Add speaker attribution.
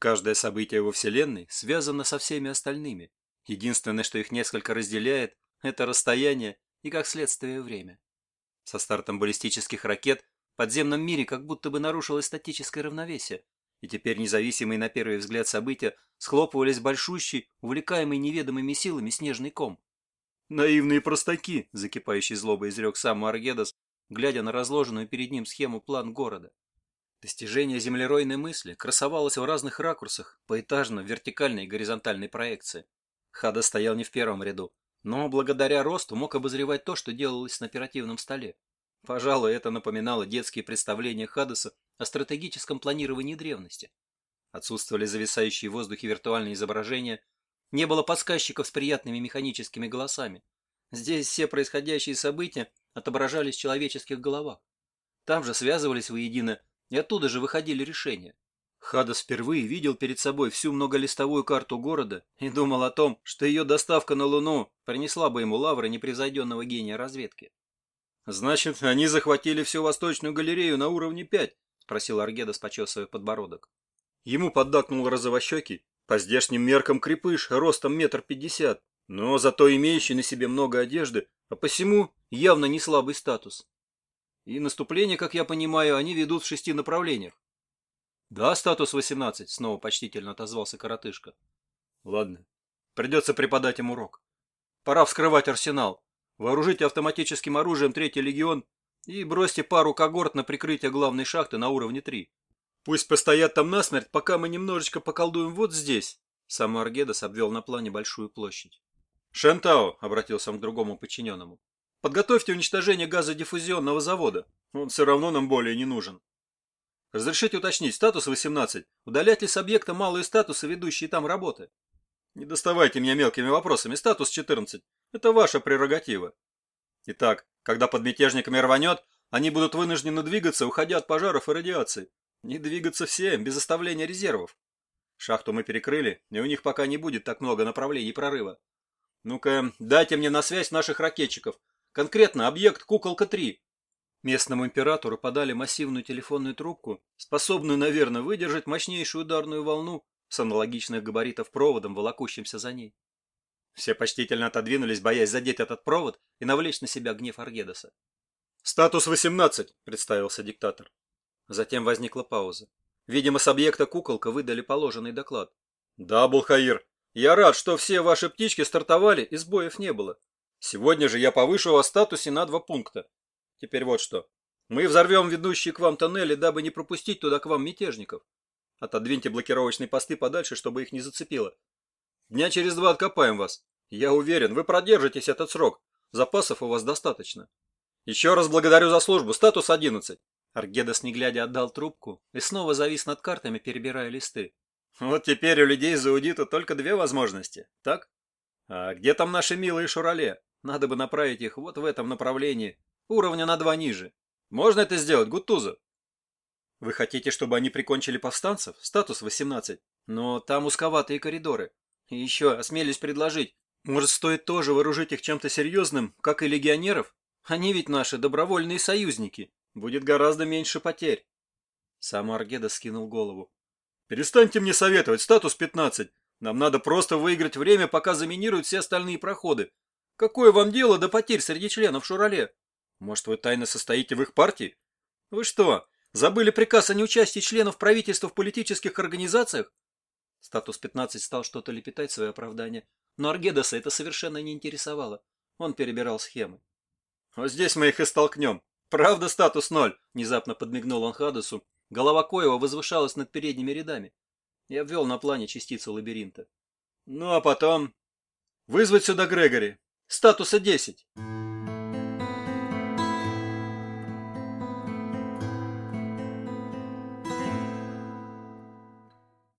Speaker 1: Каждое событие во Вселенной связано со всеми остальными. Единственное, что их несколько разделяет, это расстояние и, как следствие, время. Со стартом баллистических ракет в подземном мире как будто бы нарушилось статическое равновесие, и теперь независимые на первый взгляд события схлопывались большущий, увлекаемый неведомыми силами снежный ком. «Наивные простаки!» – закипающий злобой изрек сам Маргедас, глядя на разложенную перед ним схему план города. Достижение землеройной мысли красовалось в разных ракурсах, поэтажно, вертикальной и горизонтальной проекции. Хада стоял не в первом ряду, но благодаря росту мог обозревать то, что делалось на оперативном столе. Пожалуй, это напоминало детские представления Хадаса о стратегическом планировании древности. Отсутствовали зависающие в воздухе виртуальные изображения, не было подсказчиков с приятными механическими голосами. Здесь все происходящие события отображались в человеческих головах. Там же связывались воедино, и оттуда же выходили решения. Хадас впервые видел перед собой всю многолистовую карту города и думал о том, что ее доставка на Луну принесла бы ему лавры непревзойденного гения разведки. «Значит, они захватили всю Восточную галерею на уровне 5?» – спросил Аргедас, почесывая подбородок. Ему поддакнул розовощекий, по здешним меркам крепыш, ростом метр пятьдесят, но зато имеющий на себе много одежды, а посему явно не слабый статус. И наступление, как я понимаю, они ведут в шести направлениях. Да, статус 18, снова почтительно отозвался коротышка. Ладно, придется преподать им урок. Пора вскрывать арсенал. Вооружите автоматическим оружием третий легион и бросьте пару когорт на прикрытие главной шахты на уровне 3. Пусть постоят там насмерть, пока мы немножечко поколдуем вот здесь. Сам Аргедас обвел на плане большую площадь. «Шентао», — обратился он к другому подчиненному, — «подготовьте уничтожение газодиффузионного завода. Он все равно нам более не нужен». «Разрешите уточнить, статус 18. Удалять ли с объекта малые статусы, ведущие там работы?» «Не доставайте меня мелкими вопросами. Статус 14. Это ваша прерогатива». «Итак, когда под мятежниками рванет, они будут вынуждены двигаться, уходя от пожаров и радиации. Не двигаться всем, без оставления резервов. Шахту мы перекрыли, и у них пока не будет так много направлений прорыва. Ну-ка, дайте мне на связь наших ракетчиков. Конкретно объект «Куколка-3». Местному императору подали массивную телефонную трубку, способную, наверное, выдержать мощнейшую ударную волну с аналогичных габаритов проводом, волокущимся за ней. Все почтительно отодвинулись, боясь задеть этот провод и навлечь на себя гнев Аргедоса. «Статус 18», — представился диктатор. Затем возникла пауза. Видимо, с объекта куколка выдали положенный доклад. «Да, Булхаир, я рад, что все ваши птички стартовали и сбоев не было. Сегодня же я повышу вас статусе на два пункта. Теперь вот что. Мы взорвем ведущие к вам тоннели, дабы не пропустить туда к вам мятежников. Отодвиньте блокировочные посты подальше, чтобы их не зацепило. Дня через два откопаем вас. Я уверен, вы продержитесь этот срок. Запасов у вас достаточно. Еще раз благодарю за службу. Статус 11. Аргедас, не глядя, отдал трубку и снова завис над картами, перебирая листы. Вот теперь у людей за аудита только две возможности, так? А где там наши милые шурале? Надо бы направить их вот в этом направлении, уровня на два ниже. Можно это сделать, Гутузов? Вы хотите, чтобы они прикончили повстанцев? Статус 18. Но там узковатые коридоры. И еще, осмелюсь предложить, может, стоит тоже вооружить их чем-то серьезным, как и легионеров? Они ведь наши добровольные союзники. Будет гораздо меньше потерь. Сам Аргеда скинул голову. Перестаньте мне советовать, статус 15. Нам надо просто выиграть время, пока заминируют все остальные проходы. Какое вам дело до потерь среди членов Шурале? Может, вы тайно состоите в их партии? Вы что, забыли приказ о неучастии членов правительства в политических организациях? Статус 15 стал что-то лепетать свое оправдание, но Аргедаса это совершенно не интересовало. Он перебирал схемы. Вот здесь мы их и столкнем. «Правда статус ноль?» – внезапно подмигнул он Хадасу. Голова Коева возвышалась над передними рядами. И обвел на плане частицу лабиринта. «Ну а потом...» «Вызвать сюда Грегори. Статуса десять».